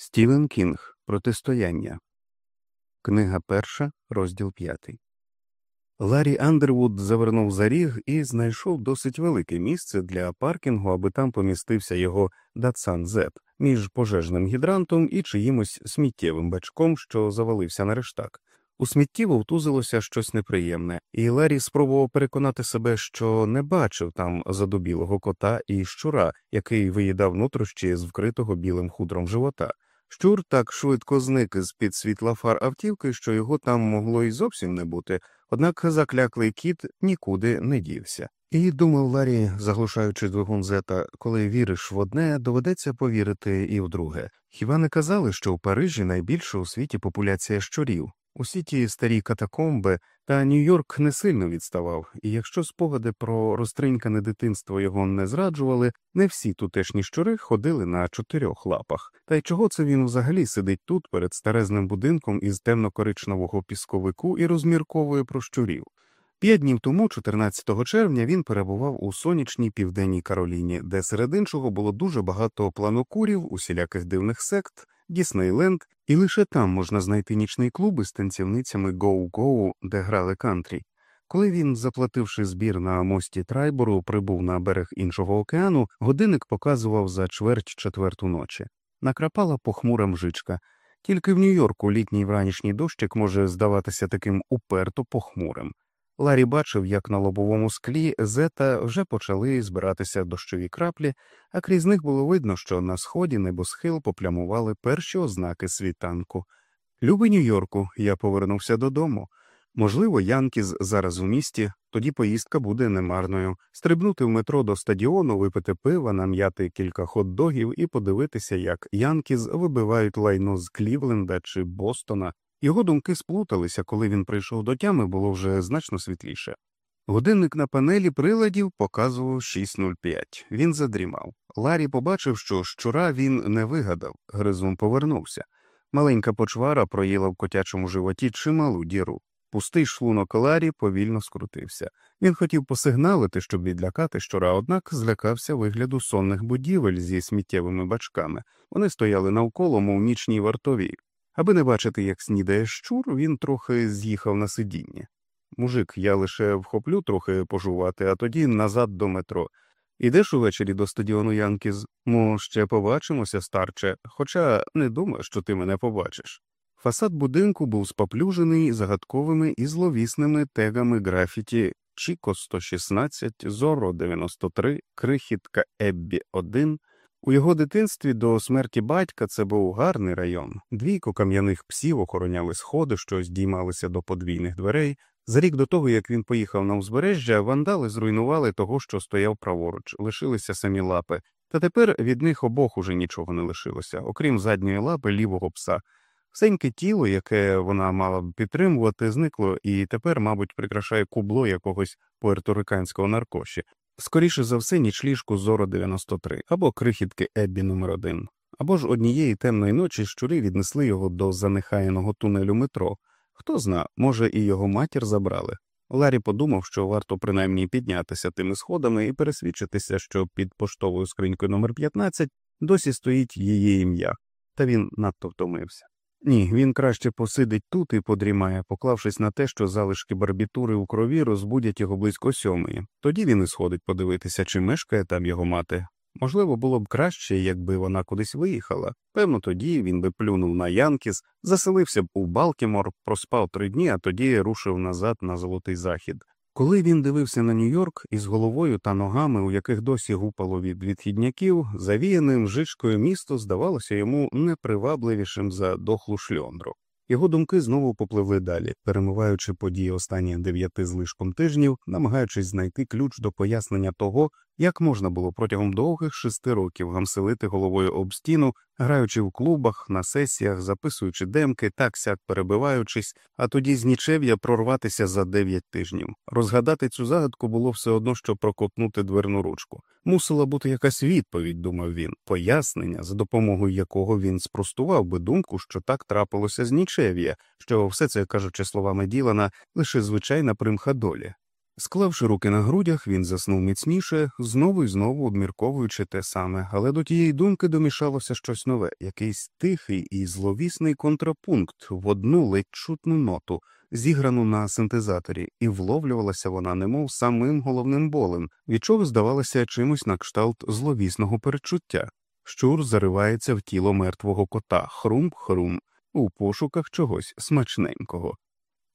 Стівен Кінг Протистояння. Книга перша, розділ п'ятий. Ларі Андервуд завернув за ріг і знайшов досить велике місце для паркінгу, аби там помістився його Датсан Зет між пожежним гідрантом і чиїмось сміттєвим бачком, що завалився на рештак. У смітті вовтузилося щось неприємне, і Ларі спробував переконати себе, що не бачив там задубілого кота і щура, який виїдав нутрощі з вкритого білим худром живота. Щур так швидко зник з під світла фар автівки, що його там могло і зовсім не бути, однак закляклий кіт нікуди не дівся. І думав Ларі, заглушаючи двигун зета, коли віриш в одне, доведеться повірити і в друге. Хіба не казали, що в Парижі найбільша у світі популяція щурів? Усі ті старі катакомби та Нью-Йорк не сильно відставав, і якщо спогади про розтринькане дитинство його не зраджували, не всі тутешні щури ходили на чотирьох лапах. Та й чого це він взагалі сидить тут перед старезним будинком із темно-коричневого пісковику і розмірковує про щурів? П'ять днів тому, 14 червня, він перебував у сонячній південній Кароліні, де серед іншого було дуже багато планокурів, усіляких дивних сект. Діснейленд, і лише там можна знайти нічний клуб із танцівницями Гоу-Гоу, де грали кантрі. Коли він, заплативши збір на мості Трайбору, прибув на берег іншого океану, годинник показував за чверть четверту ночі. Накрапала похмура мжичка. Тільки в Нью-Йорку літній вранішній дощик може здаватися таким уперто похмурим. Ларі бачив, як на лобовому склі зета вже почали збиратися дощові краплі, а крізь них було видно, що на сході небосхил поплямували перші ознаки світанку. Любий Нью-Йорку, я повернувся додому. Можливо, Янкіз зараз у місті, тоді поїздка буде немарною. Стрибнути в метро до стадіону, випити пива, нам'яти кілька хот-догів і подивитися, як Янкіз вибивають лайно з Клівленда чи Бостона. Його думки сплуталися, коли він прийшов до тями, було вже значно світліше. Годинник на панелі приладів показував 6.05. Він задрімав. Ларі побачив, що щура він не вигадав, гризун повернувся. Маленька почвара проїла в котячому животі чималу діру. Пустий шлунок Ларі повільно скрутився. Він хотів посигналити, щоб відлякати щура, однак злякався вигляду сонних будівель зі сміттєвими бачками. Вони стояли навколо, мов нічній вартові. Аби не бачити, як снідає щур, він трохи з'їхав на сидіння. Мужик, я лише вхоплю трохи пожувати, а тоді назад до метро. Ідеш увечері до стадіону Янкіз? Ну, ще побачимося, старче, хоча не думаю, що ти мене побачиш. Фасад будинку був споплюжений загадковими і зловісними тегами графіті Чіко 116, Зоро 93, Крихітка Еббі 1, у його дитинстві до смерті батька це був гарний район. Двійко кам'яних псів охороняли сходи, що здіймалися до подвійних дверей. За рік до того, як він поїхав на узбережжя, вандали зруйнували того, що стояв праворуч, лишилися самі лапи. Та тепер від них обох уже нічого не лишилося, окрім задньої лапи лівого пса. Всеньке тіло, яке вона мала б підтримувати, зникло і тепер, мабуть, прикрашає кубло якогось пуерториканського наркоші. Скоріше за все, нічліжку Зоро 93 або крихітки Еббі номер 1 або ж однієї темної ночі щури віднесли його до занехаяного тунелю метро. Хто зна, може, і його матір забрали. Ларі подумав, що варто принаймні піднятися тими сходами і пересвідчитися, що під поштовою скринькою номер 15 досі стоїть її ім'я, та він надто втомився. Ні, він краще посидить тут і подрімає, поклавшись на те, що залишки барбітури у крові розбудять його близько сьомої. Тоді він і сходить подивитися, чи мешкає там його мати. Можливо, було б краще, якби вона кудись виїхала. Певно, тоді він би плюнув на Янкіс, заселився б у Балкімор, проспав три дні, а тоді рушив назад на золотий захід. Коли він дивився на Нью-Йорк із головою та ногами, у яких досі гупало від відхідняків, завіяним жичкою місто здавалося йому непривабливішим за дохлу шльондру. Його думки знову попливли далі, перемиваючи події останніх дев'яти злишком тижнів, намагаючись знайти ключ до пояснення того, як можна було протягом довгих шести років гамселити головою об стіну, граючи в клубах, на сесіях, записуючи демки, так сяк перебиваючись, а тоді з нічев'я прорватися за дев'ять тижнів. Розгадати цю загадку було все одно, що прокопнути дверну ручку. Мусила бути якась відповідь, думав він, пояснення, за допомогою якого він спростував би думку, що так трапилося з нічев'я, що все це кажучи словами Ділана, лише звичайна примха долі. Склавши руки на грудях, він заснув міцніше, знову і знову обмірковуючи те саме, але до тієї думки домішалося щось нове, якийсь тихий і зловісний контрапункт в одну ледь чутну ноту, зіграну на синтезаторі, і вловлювалася вона, немов самим головним болем, від чого здавалося чимось на кшталт зловісного перечуття. Щур заривається в тіло мертвого кота, хрум-хрум, у пошуках чогось смачненького.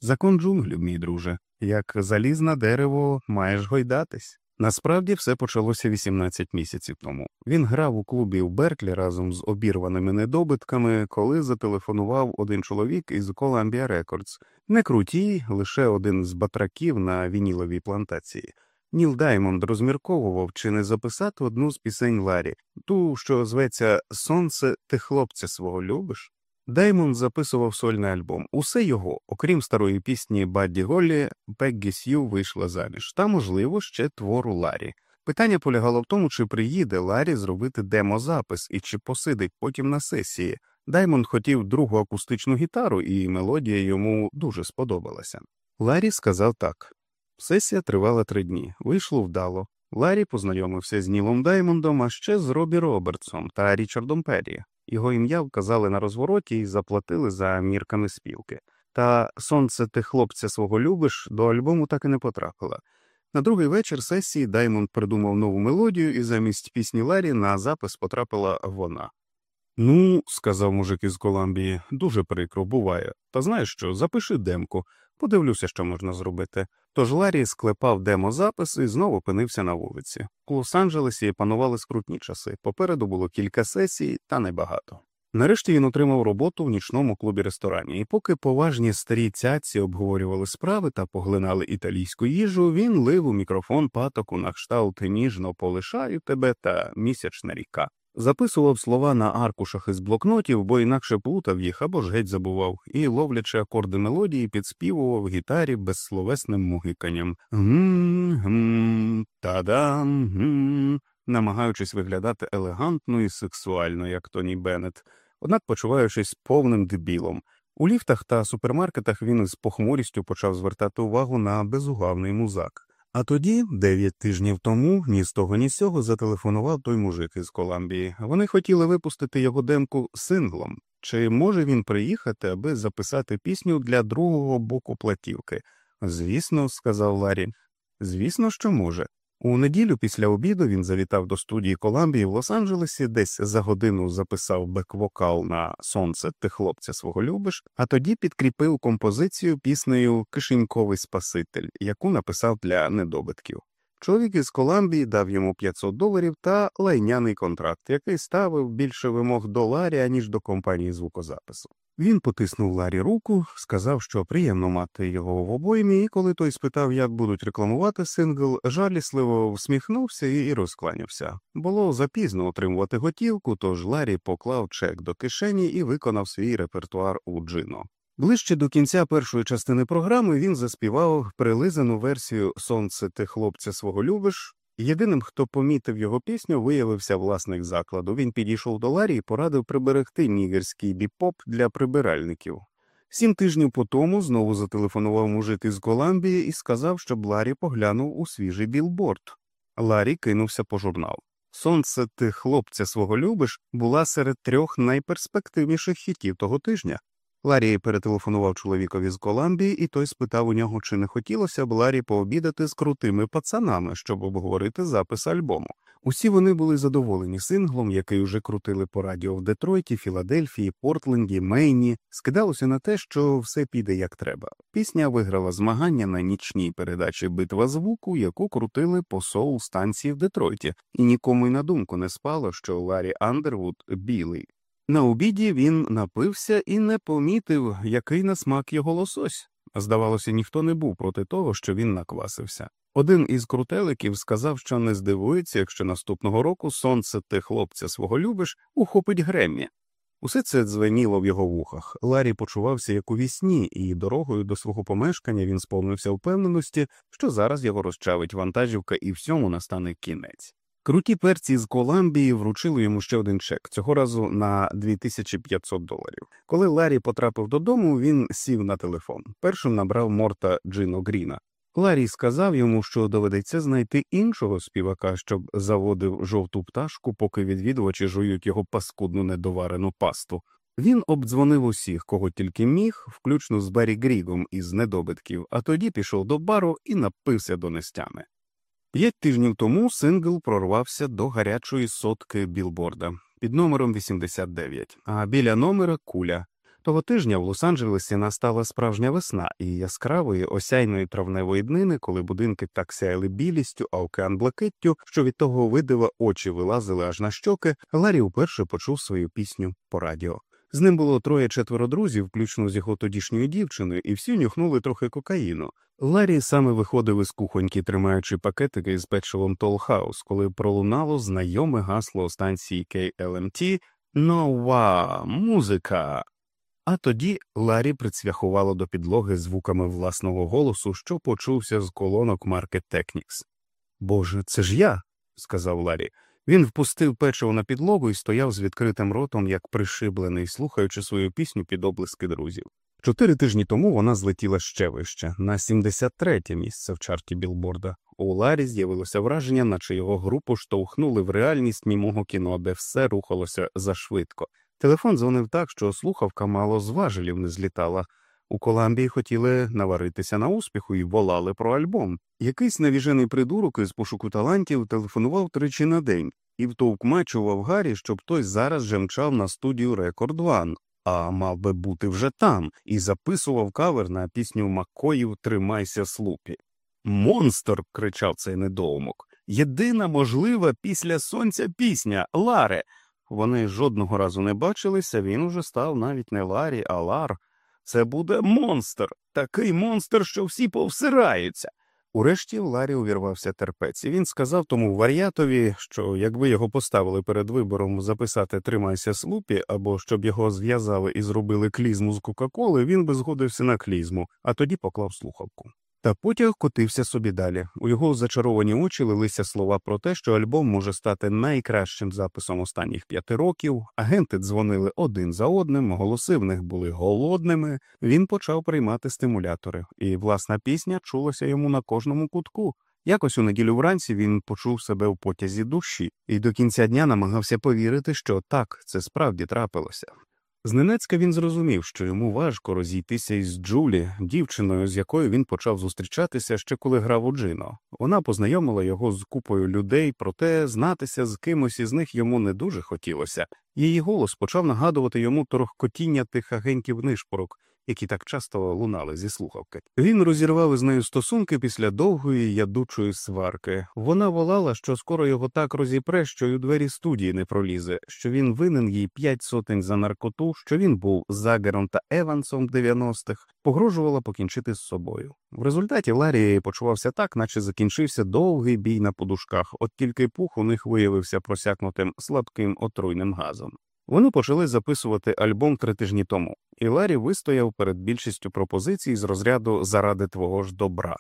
Закон джунглів, мій друже, як залізне дерево, маєш гойдатись. Насправді все почалося 18 місяців тому. Він грав у клубі в Берклі разом з обірваними недобитками, коли зателефонував один чоловік із Columbia Records. Не крутій, лише один з батраків на вініловій плантації. Ніл Даймонд розмірковував, чи не записати одну з пісень Ларі, ту, що зветься Сонце, ти хлопця свого любиш. Даймон записував сольний альбом. Усе його, окрім старої пісні Бадді Голлі, Пеггі Сью вийшла заміж, та, можливо, ще твору Ларі. Питання полягало в тому, чи приїде Ларі зробити демозапис і чи посидить потім на сесії. Даймонд хотів другу акустичну гітару, і мелодія йому дуже сподобалася. Ларі сказав так. Сесія тривала три дні, вийшло вдало. Ларі познайомився з Нілом Даймондом, а ще з Робі Робертсом та Річардом Перрі. Його ім'я вказали на розвороті і заплатили за мірками спілки. Та сонце ти хлопця свого любиш до альбому так і не потрапила. На другий вечір сесії Даймонд придумав нову мелодію, і замість пісні Ларі на запис потрапила вона. Ну, сказав мужик із Коламбії, дуже прикро буває. Та знаєш що, запиши демку, подивлюся, що можна зробити. Тож Ларі склепав демозапис і знову опинився на вулиці. У Лос-Анджелесі панували скрутні часи. Попереду було кілька сесій, та небагато. Нарешті він отримав роботу в нічному клубі ресторані, і поки поважні старі цяці обговорювали справи та поглинали італійську їжу, він лив у мікрофон патоку на кшталт ніжно полишаю тебе та місячна ріка. Записував слова на аркушах із блокнотів, бо інакше плутав їх або ж геть забував, і, ловлячи акорди мелодії, підспівував гітарі безсловесним мугиканням гм-гм, та-дам, гм, намагаючись виглядати елегантно і сексуально, як Тоні Беннет, однак почуваючись повним дебілом. У ліфтах та супермаркетах він із похмурістю почав звертати увагу на безугавний музак. А тоді, дев'ять тижнів тому, ні з того, ні з цього зателефонував той мужик із Коламбії. Вони хотіли випустити його демку синглом. Чи може він приїхати, аби записати пісню для другого боку платівки? Звісно, сказав Ларі. Звісно, що може. У неділю після обіду він завітав до студії Коламбії в Лос-Анджелесі, десь за годину записав бек-вокал на сонце ти хлопця свого любиш, а тоді підкріпив композицію піснею Кишеньковий Спаситель, яку написав для недобитків. Чоловік із Коламбії дав йому 500 доларів та лайняний контракт, який ставив більше вимог до Ларі, ніж до компанії звукозапису. Він потиснув Ларі руку, сказав, що приємно мати його в обоймі, і коли той спитав, як будуть рекламувати сингл, жалісливо всміхнувся і розкланявся. Було запізно отримувати готівку, тож Ларі поклав чек до кишені і виконав свій репертуар у Джино. Ближче до кінця першої частини програми він заспівав прилизану версію Сонце ти хлопця свого любиш. Єдиним, хто помітив його пісню, виявився власник закладу. Він підійшов до Ларі і порадив приберегти нігерський біпоп для прибиральників. Сім тижнів по тому знову зателефонував мужик із Коламбії і сказав, щоб Ларі поглянув у свіжий білборд. Ларі кинувся по журнал. Сонце ти хлопця свого любиш була серед трьох найперспективніших хітів того тижня. Ларі перетелефонував чоловікові з Коламбії, і той спитав у нього, чи не хотілося б Ларі пообідати з крутими пацанами, щоб обговорити запис альбому. Усі вони були задоволені синглом, який уже крутили по радіо в Детройті, Філадельфії, Портленді, Мейні. Скидалося на те, що все піде як треба. Пісня виграла змагання на нічній передачі Битва звуку, яку крутили по соул станції в Детройті, і нікому й на думку не спало, що Ларі Андервуд білий. На обіді він напився і не помітив, який на смак його лосось. Здавалося, ніхто не був проти того, що він наквасився. Один із крутеликів сказав, що не здивується, якщо наступного року сонце ти хлопця свого любиш ухопить Греммі. Усе це дзвеніло в його вухах. Ларі почувався як у вісні, і дорогою до свого помешкання він сповнився впевненості, що зараз його розчавить вантажівка і всьому настане кінець. Круті перці з Коламбії вручили йому ще один чек, цього разу на 2500 доларів. Коли Ларі потрапив додому, він сів на телефон. Першим набрав Морта Джино Гріна. Ларі сказав йому, що доведеться знайти іншого співака, щоб заводив жовту пташку, поки відвідувачі жують його паскудну недоварену пасту. Він обдзвонив усіх, кого тільки міг, включно з Барі Грігом із недобитків, а тоді пішов до бару і напився до нестями. П'ять тижнів тому сингл прорвався до гарячої сотки білборда під номером 89, а біля номера куля. Того тижня в Лос-Анджелесі настала справжня весна і яскравої осяйної травневої днини, коли будинки так сяяли білістю, а океан блакиттю, що від того видива очі вилазили аж на щоки, Ларі вперше почув свою пісню по радіо. З ним було троє четверо друзів, включно з його тодішньою дівчиною, і всі нюхнули трохи кокаїну. Ларі саме виходив із кухоньки, тримаючи пакетики з печивом Толхаус, коли пролунало знайоме гасло станції KLMT «Нова музика. А тоді Ларі прицвяхувало до підлоги звуками власного голосу, що почувся з колонок Market Technics. Боже, це ж я, сказав Ларі. Він впустив печиво на підлогу і стояв з відкритим ротом, як пришиблений, слухаючи свою пісню під облиски друзів. Чотири тижні тому вона злетіла ще вище, на 73-те місце в чарті білборда. У Ларі з'явилося враження, наче його групу штовхнули в реальність німого кіно, де все рухалося зашвидко. Телефон дзвонив так, що слухавка мало з важелів не злітала. У Коламбії хотіли наваритися на успіху і волали про альбом. Якийсь навіжений придурок із пошуку талантів телефонував тричі на день і втовкмачував Гаррі, щоб той зараз же мчав на студію Рекорд Ван, а мав би бути вже там, і записував кавер на пісню Маккоїв Тримайся слупі. Монстр. кричав цей недоумок. Єдина можлива після сонця пісня Ларе. Вони жодного разу не бачилися, він уже став навіть не Ларі, а Лар. Це буде монстр, такий монстр, що всі повсираються. Урешті в Ларі увірвався терпець, і він сказав тому вар'ятові, що якби його поставили перед вибором записати Тримайся слупі або щоб його зв'язали і зробили клізму з Кока-Коли, він би згодився на клізму, а тоді поклав слухавку. Та потяг котився собі далі. У його зачаровані очі лилися слова про те, що альбом може стати найкращим записом останніх п'яти років. Агенти дзвонили один за одним, голоси в них були голодними. Він почав приймати стимулятори, і власна пісня чулася йому на кожному кутку. Якось у неділю вранці він почув себе в потязі душі і до кінця дня намагався повірити, що так це справді трапилося. Зненацька він зрозумів, що йому важко розійтися із Джулі, дівчиною, з якою він почав зустрічатися ще коли грав у Джино. Вона познайомила його з купою людей, проте знатися з кимось із них йому не дуже хотілося. Її голос почав нагадувати йому торохкотіння тих агентів нишпорок, які так часто лунали зі слухавки. Він розірвав із нею стосунки після довгої ядучої сварки. Вона волала, що скоро його так розіпре, що й у двері студії не пролізе, що він винен їй п'ять сотень за наркоту, що він був Загером та Евансом 90-х, погрожувала покінчити з собою. В результаті Ларі почувався так, наче закінчився довгий бій на подушках, от тільки пух у них виявився просякнутим слабким отруйним газом. Вони почали записувати альбом три тижні тому, і Ларі вистояв перед більшістю пропозицій з розряду заради твого ж добра.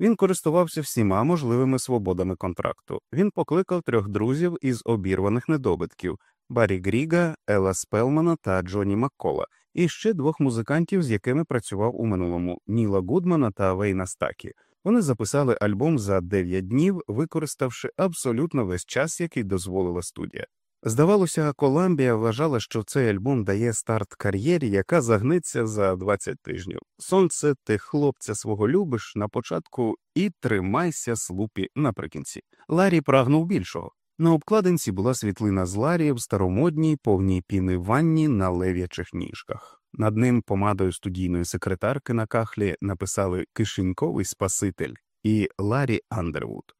Він користувався всіма можливими свободами контракту. Він покликав трьох друзів із обірваних недобитків Баррі Гріга, Ела Спелмана та Джоні Маккола, і ще двох музикантів, з якими працював у минулому Ніла Гудмана та Вейна Стакі. Вони записали альбом за дев'ять днів, використавши абсолютно весь час, який дозволила студія. Здавалося, Коламбія вважала, що цей альбом дає старт кар'єрі, яка загнеться за 20 тижнів. Сонце, ти хлопця свого любиш на початку і тримайся Слупі наприкінці. Ларі прагнув більшого. На обкладинці була світлина з Ларі в старомодній повній піни ванні на лев'ячих ніжках. Над ним помадою студійної секретарки на кахлі написали Кишеньковий Спаситель і Ларі Андервуд.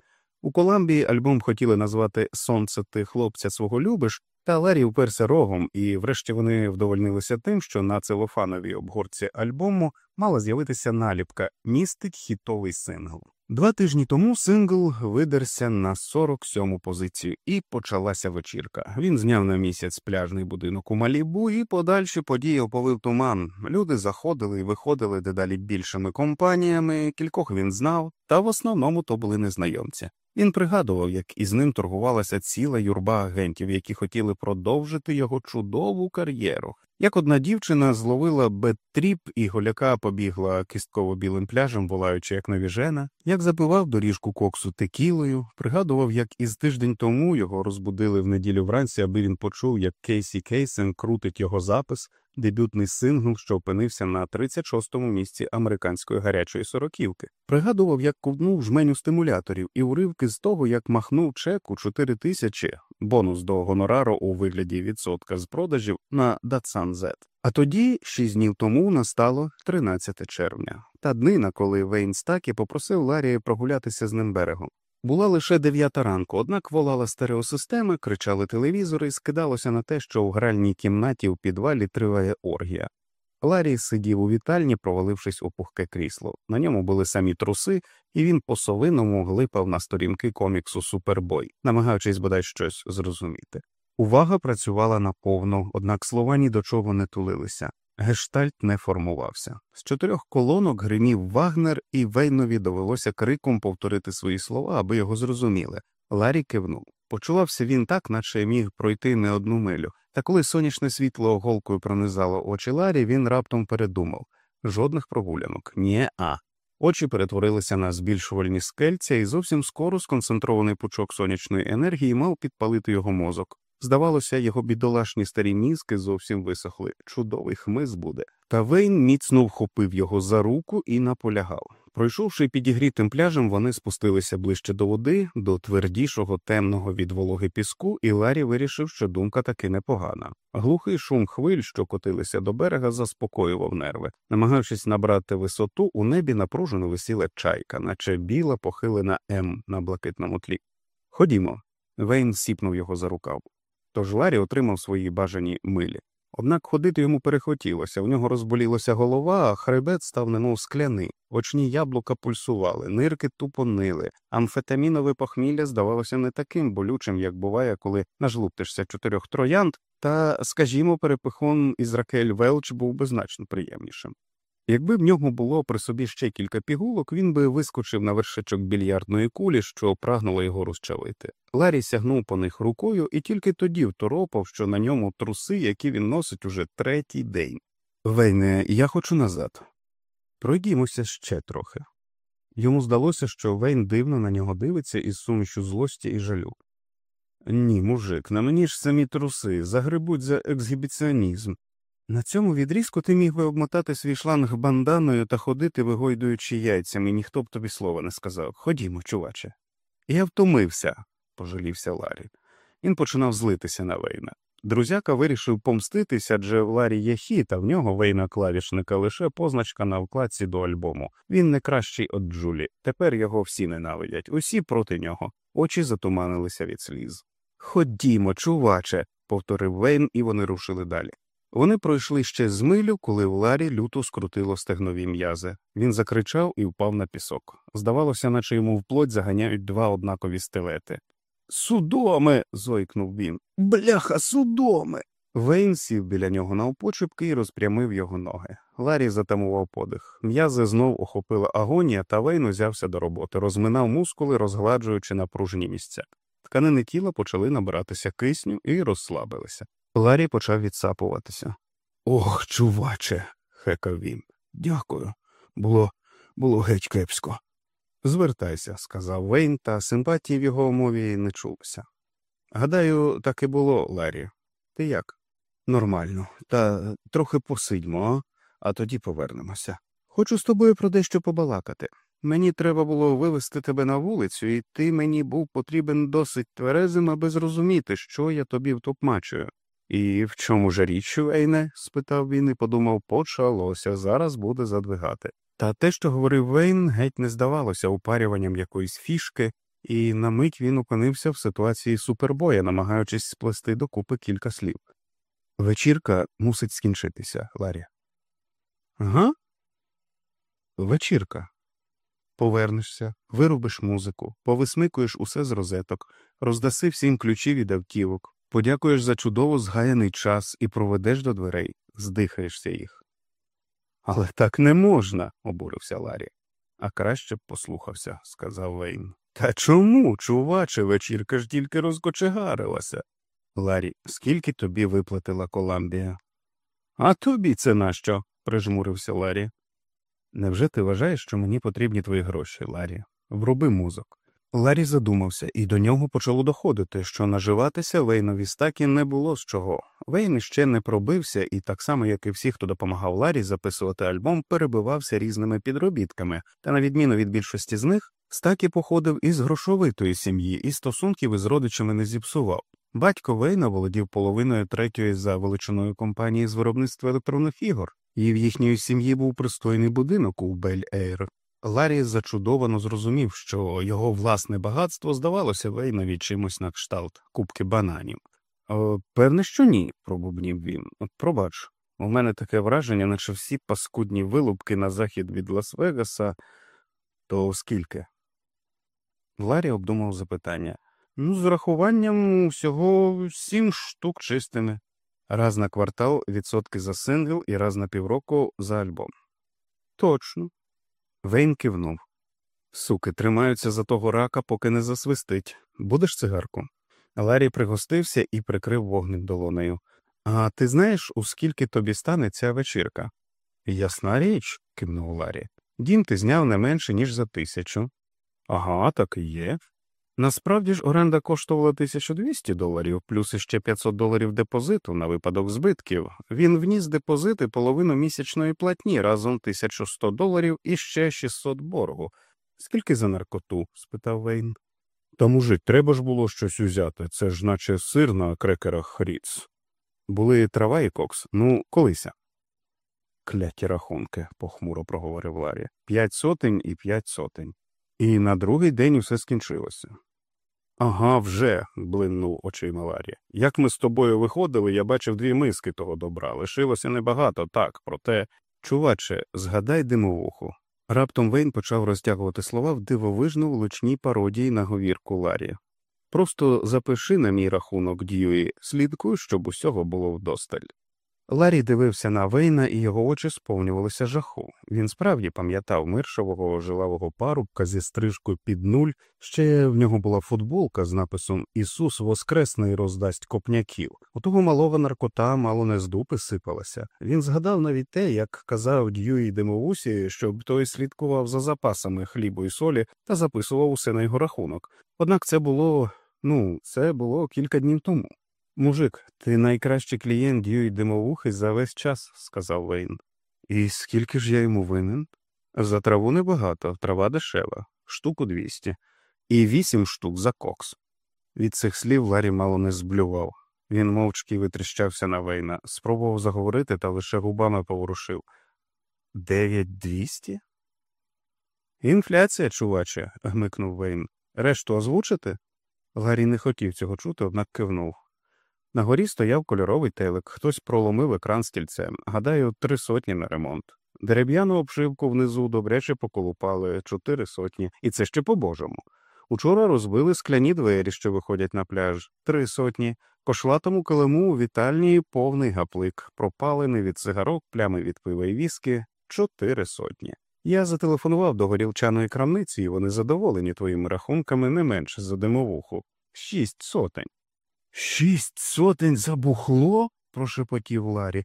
У Коламбії альбом хотіли назвати Сонце ти хлопця свого любиш, та Ларі вперся рогом, і врешті вони вдовольнилися тим, що на целофановій обгорці альбому мала з'явитися наліпка Містить хітовий сингл. Два тижні тому сингл видерся на 47-му позицію, і почалася вечірка. Він зняв на місяць пляжний будинок у Малібу, і подальші події оповив туман. Люди заходили і виходили дедалі більшими компаніями. Кількох він знав, та в основному то були незнайомці. Він пригадував, як із ним торгувалася ціла юрба агентів, які хотіли продовжити його чудову кар'єру. Як одна дівчина зловила бед-тріп і голяка побігла кістково-білим пляжем, волаючи як навіжена, як запивав доріжку коксу текілою, пригадував, як із тиждень тому його розбудили в неділю вранці, аби він почув, як Кейсі Кейсен крутить його запис, дебютний сингл, що опинився на 36-му місці американської гарячої сороківки. Пригадував, як ковнув жменю стимуляторів і уривки з того, як махнув чек у 4 тисячі, бонус до гонорару у вигляді відсотка з продажів на Datsun Z. А тоді, шість днів тому, настало 13 червня, та днина, коли Вейн Стакі попросив Ларі прогулятися з ним берегом. Була лише дев'ята ранку, однак волала стереосистеми, кричали телевізори і скидалося на те, що в гральній кімнаті в підвалі триває оргія. Ларі сидів у вітальні, провалившись у пухке крісло. На ньому були самі труси, і він по совиному глипав на сторінки коміксу Супербой, намагаючись бодай щось зрозуміти. Увага працювала наповно, однак слова ні до чого не тулилися. Гештальт не формувався. З чотирьох колонок гримів Вагнер, і Вейнові довелося криком повторити свої слова, аби його зрозуміли. Ларі кивнув. Почувався він так, наче міг пройти не одну милю. Та коли сонячне світло голкою пронизало очі Ларі, він раптом передумав жодних прогулянок, ні а. Очі перетворилися на збільшувальні скельця, і зовсім скоро сконцентрований пучок сонячної енергії мав підпалити його мозок. Здавалося, його бідолашні старі мізки зовсім висохли. Чудовий хмиз буде. Та Вейн міцно вхопив його за руку і наполягав. Пройшовши підігрітим пляжем, вони спустилися ближче до води, до твердішого темного від вологи піску, і Ларі вирішив, що думка таки непогана. Глухий шум хвиль, що котилися до берега, заспокоював нерви. Намагаючись набрати висоту, у небі напружено висіла чайка, наче біла похилена М на блакитному тлі. Ходімо. Вейн сіпнув його за рукав. Тож Ларі отримав свої бажані милі. Однак ходити йому перехотілося, у нього розболілася голова, а хребет став немов скляний, очні яблука пульсували, нирки тупо нили, амфетамінове похмілля здавалося не таким болючим, як буває, коли нажлуптишся чотирьох троянд, та, скажімо, перепихон із Ракель Велч був би значно приємнішим. Якби в нього було при собі ще кілька пігулок, він би вискочив на вершечок більярдної кулі, що прагнуло його розчавити. Ларі сягнув по них рукою і тільки тоді второпав, що на ньому труси, які він носить уже третій день. Вейне, я хочу назад. Пройдімося ще трохи. Йому здалося, що Вейн дивно на нього дивиться із сумішю злості і жалю. Ні, мужик, на мені ж самі труси, загребуть за ексгібіціонізм. На цьому відрізку ти міг би обмотати свій шланг банданою та ходити, вигойдуючи яйцями, ніхто б тобі слова не сказав. Ходімо, чуваче. Я втомився, пожалівся Ларі. Він починав злитися на Вейна. Друзяка вирішив помститися, адже в Ларі є хіт, а в нього Вейна клавішника лише позначка на вкладці до альбому. Він не кращий від Джулі. Тепер його всі ненавидять, усі проти нього. Очі затуманилися від сліз. Ходімо, чуваче, повторив Вейн, і вони рушили далі. Вони пройшли ще з милю, коли в Ларі люто скрутило стегнові м'язи. Він закричав і впав на пісок. Здавалося, наче йому вплоть заганяють два однакові стилети. Судоми. зойкнув він. Бляха, судоми. Вейн сів біля нього навпочепки і розпрямив його ноги. Ларі затамував подих. М'язи знов охопила агонія, та Вейн узявся до роботи, розминав мускули, розгладжуючи напружені місця. Тканини тіла почали набиратися кисню і розслабилися. Ларі почав відсапуватися. Ох, чуваче, хекав він. Дякую. Було було геть кепсько. Звертайся, сказав Вейн, та симпатії в його мові не чулося. Гадаю, так і було, Ларі. Ти як? Нормально, та трохи посидьмо, а тоді повернемося. Хочу з тобою про дещо побалакати. Мені треба було вивезти тебе на вулицю, і ти мені був потрібен досить тверезим, аби зрозуміти, що я тобі втопмачую. І в чому ж річ, Вейне? спитав він і подумав, почалося, зараз буде задвигати. Та те, що говорив Вейн, геть не здавалося упарюванням якоїсь фішки, і на мить він опинився в ситуації супербоя, намагаючись сплести докупи кілька слів. Вечірка мусить скінчитися, Ларі. Ага? Вечірка. Повернешся, вирубиш музику, повисмикуєш усе з розеток, роздаси всім ключі від автівок, подякуєш за чудово згаяний час і проведеш до дверей, здихаєшся їх. Але так не можна, обурився Ларі. А краще б послухався, сказав Вейн. Та чому, чуваче, вечірка ж тільки розкочегарилася? Ларі, скільки тобі виплатила Коламбія? А тобі це нащо? прижмурився Ларі. Невже ти вважаєш, що мені потрібні твої гроші, Ларі? Вруби мозок. Ларі задумався, і до нього почало доходити, що наживатися Вейнові Стакі не було з чого. Вейн ще не пробився, і так само, як і всі, хто допомагав Ларі записувати альбом, перебивався різними підробітками, та, на відміну від більшості з них, стакі походив із грошовитої сім'ї і стосунків із родичами не зіпсував. Батько Вейна володів половиною третьої за величиною компанії з виробництва електронних ігор, і в їхньої сім'ї був пристойний будинок у Бель-Ейр. Ларі зачудовано зрозумів, що його власне багатство здавалося Вейнові чимось на кшталт кубки бананів. «О, Певне, що ні, пробубнів він. Пробач, у мене таке враження, наче всі паскудні вилупки на захід від Лас-Вегаса, то скільки? Ларі обдумав запитання. Ну, з рахуванням всього сім штук чистими. Раз на квартал відсотки за сингл і раз на півроку за альбом. Точно. Вейн кивнув. Суки, тримаються за того рака, поки не засвистить. Будеш цигарку? Ларі пригостився і прикрив вогнем долонею. А ти знаєш, у скільки тобі стане ця вечірка? Ясна річ, кивнув Ларі. Дім ти зняв не менше, ніж за тисячу. Ага, так і є. Насправді ж оренда коштувала 1200 доларів, плюс іще 500 доларів депозиту на випадок збитків. Він вніс депозити половину місячної платні разом 1100 доларів і ще 600 боргу. Скільки за наркоту? спитав Вейн. Та мужик, треба ж було щось узяти. Це ж наче сир на крекерах Ріц. Були трава і кокс. Ну, колися. Кляті рахунки, похмуро проговорив Ларі. П'ять сотень і п'ять сотень. І на другий день усе скінчилося. Ага, вже, блимнув очима Ларі. Як ми з тобою виходили, я бачив дві миски того добра. Лишилося небагато, так, проте, чуваче, згадай димовуху. Раптом Вейн почав розтягувати слова в дивовижну влучній пародії на говірку Ларі. Просто запиши на мій рахунок Дьюї, слідкуй, щоб усього було вдосталь. Ларі дивився на Вейна, і його очі сповнювалися жаху. Він справді пам'ятав миршового жилавого парубка зі стрижкою під нуль, ще в нього була футболка з написом Ісус Воскресний роздасть копняків. У того малого наркота мало не з дупи сипалася. Він згадав навіть те, як казав Дьюї Демовусі, щоб той слідкував за запасами хлібу і солі та записував усе на його рахунок. Однак це було ну, це було кілька днів тому. Мужик, ти найкращий клієнт Дьюї Димовухи за весь час, сказав Вейн. І скільки ж я йому винен? За траву небагато, трава дешева, штуку двісті, і вісім штук за кокс. Від цих слів Ларі мало не зблював. Він мовчки витріщався на Вейна, спробував заговорити та лише губами поворушив. Дев'ять двісті? Інфляція, чуваче, гмикнув Вейн. Решту озвучити? Ларі не хотів цього чути, однак кивнув. На горі стояв кольоровий телек, хтось проломив екран стільцем. Гадаю, три сотні на ремонт. Дерев'яну обшивку внизу добряче поколупали чотири сотні, і це ще по-божому. Учора розбили скляні двері, що виходять на пляж, три сотні, кошлатому килиму у вітальні повний гаплик, пропалений від цигарок, плями від пива і віскі, чотири сотні. Я зателефонував до горілчаної крамниці, і вони задоволені твоїми рахунками не менше за димовуху. Шість сотень. Шість сотень за бухло? прошепотів Ларі.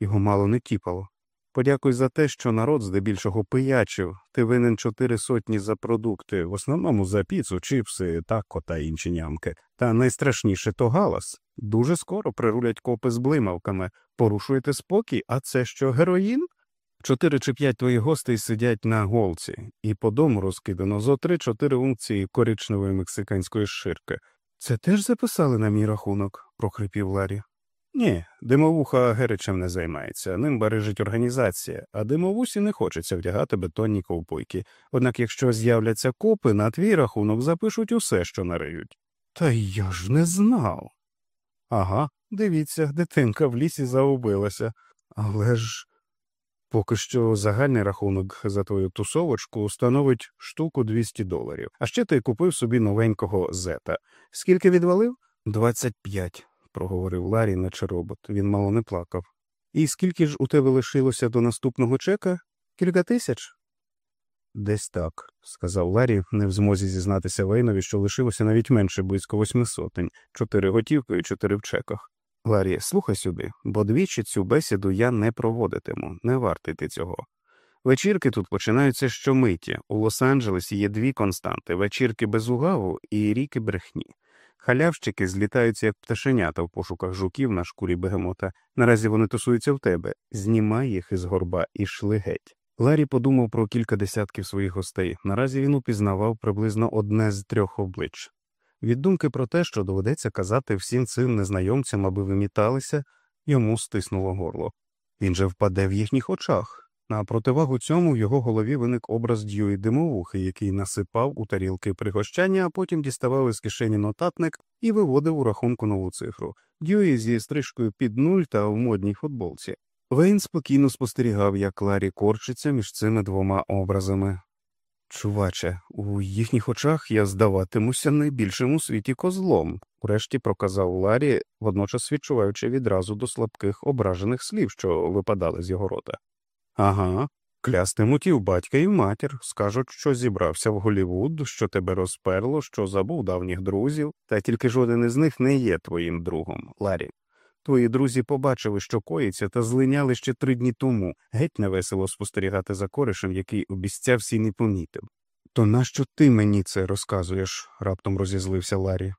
Його мало не тіпало. Подякуй за те, що народ здебільшого пиячив. Ти винен чотири сотні за продукти, в основному за піцу, чіпси, тако та інші нямки. Та найстрашніше то галас. Дуже скоро прирулять копи з блимавками. Порушуєте спокій, а це що, героїн? Чотири чи п'ять твоїх гостей сидять на голці, і по дому розкидано зо три-чотири унції коричневої мексиканської ширки. Це теж записали на мій рахунок, прохрипів Ларі. Ні, димовуха Геричем не займається, ним бережить організація, а димовусі не хочеться вдягати бетонні ковпойки. Однак, якщо з'являться копи, на твій рахунок запишуть усе, що нариють. Та я ж не знав. Ага, дивіться, дитинка в лісі загубилася. Але ж поки що загальний рахунок за твою тусовочку становить штуку 200 доларів. А ще ти купив собі новенького зета. Скільки відвалив? Двадцять п'ять проговорив Ларі, наче робот. Він мало не плакав. І скільки ж у тебе лишилося до наступного чека? Кілька тисяч? Десь так, сказав Ларі, не в змозі зізнатися Вейнові, що лишилося навіть менше близько восьми сотень, чотири готівки і чотири в чеках. Ларі, слухай сюди, бо двічі цю бесіду я не проводитиму, не вартий ти цього. Вечірки тут починаються щомиті. У Лос-Анджелесі є дві константи вечірки без угаву і ріки брехні. Халявщики злітаються як пташенята в пошуках жуків на шкурі бегемота. Наразі вони тусуються в тебе. Знімай їх із горба і шли геть. Ларі подумав про кілька десятків своїх гостей. Наразі він упізнавав приблизно одне з трьох облич. Від думки про те, що доведеться казати всім цим незнайомцям, аби виміталися, йому стиснуло горло. Він же впаде в їхніх очах. На противагу цьому в його голові виник образ Дьюї димовухи, який насипав у тарілки пригощання, а потім діставав із кишені нотатник і виводив у рахунку нову цифру Дьюї зі стрижкою під нуль та в модній футболці. Вейн спокійно спостерігав, як Ларі корчиться між цими двома образами. Чуваче, у їхніх очах я здаватимуся найбільшим у світі козлом, врешті проказав Ларі, водночас відчуваючи відразу до слабких ображених слів, що випадали з його рота. Ага, клястимуть і в батька і в матір, скажуть, що зібрався в Голівуд, що тебе розперло, що забув давніх друзів, та тільки жоден із них не є твоїм другом, Ларі. Твої друзі побачили, що коїться, та злиняли ще три дні тому, геть невесело спостерігати за коришем, який обіцявся й не помітив. То нащо ти мені це розказуєш? раптом розізлився Ларі.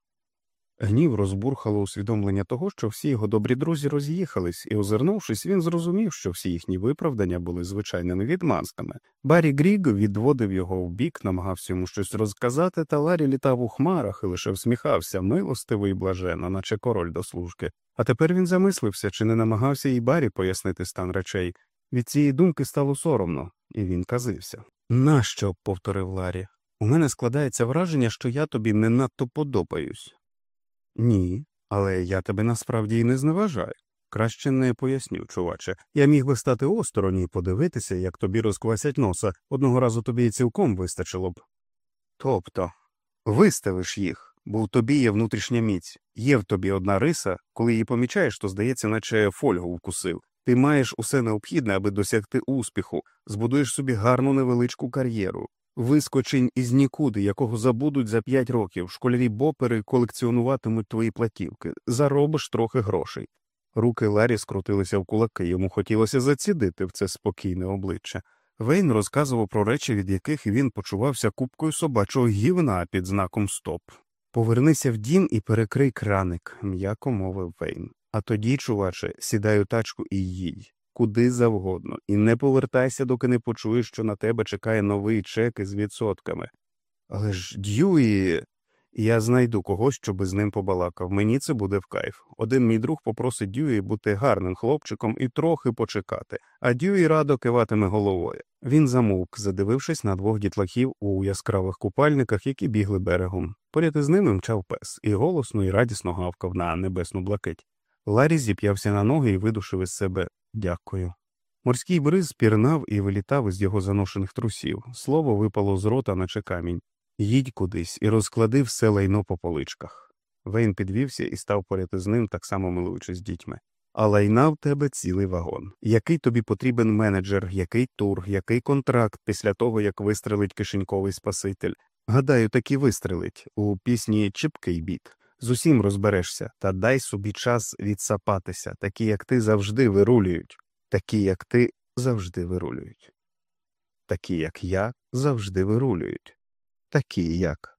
Гнів розбурхало усвідомлення того, що всі його добрі друзі роз'їхались, і, озирнувшись, він зрозумів, що всі їхні виправдання були звичайними відмазками. Барі Гріг відводив його в бік, намагався йому щось розказати, та Ларі літав у хмарах і лише всміхався, милостивий і блаженно, наче король до служки. А тепер він замислився, чи не намагався і Барі пояснити стан речей. Від цієї думки стало соромно, і він казився. Нащо? повторив Ларі. У мене складається враження, що я тобі не надто подобаюсь. Ні, але я тебе насправді і не зневажаю. Краще не поясню, чуваче. Я міг би стати осторонь і подивитися, як тобі розквасять носа, одного разу тобі і цілком вистачило б. Тобто виставиш їх, бо в тобі є внутрішня міць, є в тобі одна риса, коли її помічаєш, то здається, наче фольгу вкусив. Ти маєш усе необхідне, аби досягти успіху, збудуєш собі гарну невеличку кар'єру. Вискочень із нікуди, якого забудуть за п'ять років, школярі бопери колекціонуватимуть твої платівки, заробиш трохи грошей. Руки Ларі скрутилися в кулаки, йому хотілося зацідити в це спокійне обличчя. Вейн розказував про речі, від яких він почувався купкою собачого гівна під знаком Стоп. Повернися в дім і перекрий краник, м'яко мовив Вейн. А тоді, чуваче, сідай у тачку і їдь куди завгодно, і не повертайся, доки не почуєш, що на тебе чекає новий чек із відсотками. Але ж Дьюї. Я знайду когось, щоб з ним побалакав. Мені це буде в кайф. Один мій друг попросить Дьюї бути гарним хлопчиком і трохи почекати, а Дьюї радо киватиме головою. Він замовк, задивившись на двох дітлахів у яскравих купальниках, які бігли берегом. Поряд із ними мчав пес і голосно і радісно гавкав на небесну блакить. Ларі зіп'явся на ноги і видушив із себе Дякую. Морський бриз пірнав і вилітав із його заношених трусів. Слово випало з рота, наче камінь. Їдь кудись і розклади все лайно по поличках. Вейн підвівся і став поряд із ним, так само милуючись дітьми. А лайна в тебе цілий вагон. Який тобі потрібен менеджер, який тур, який контракт після того, як вистрелить кишеньковий спаситель? Гадаю, таки вистрелить у пісні Чіпкий біт з усім розберешся, та дай собі час відсапатися, такі, як ти завжди вирулюють, такі, як ти завжди вирулюють, такі, як я, завжди вирулюють, такі, як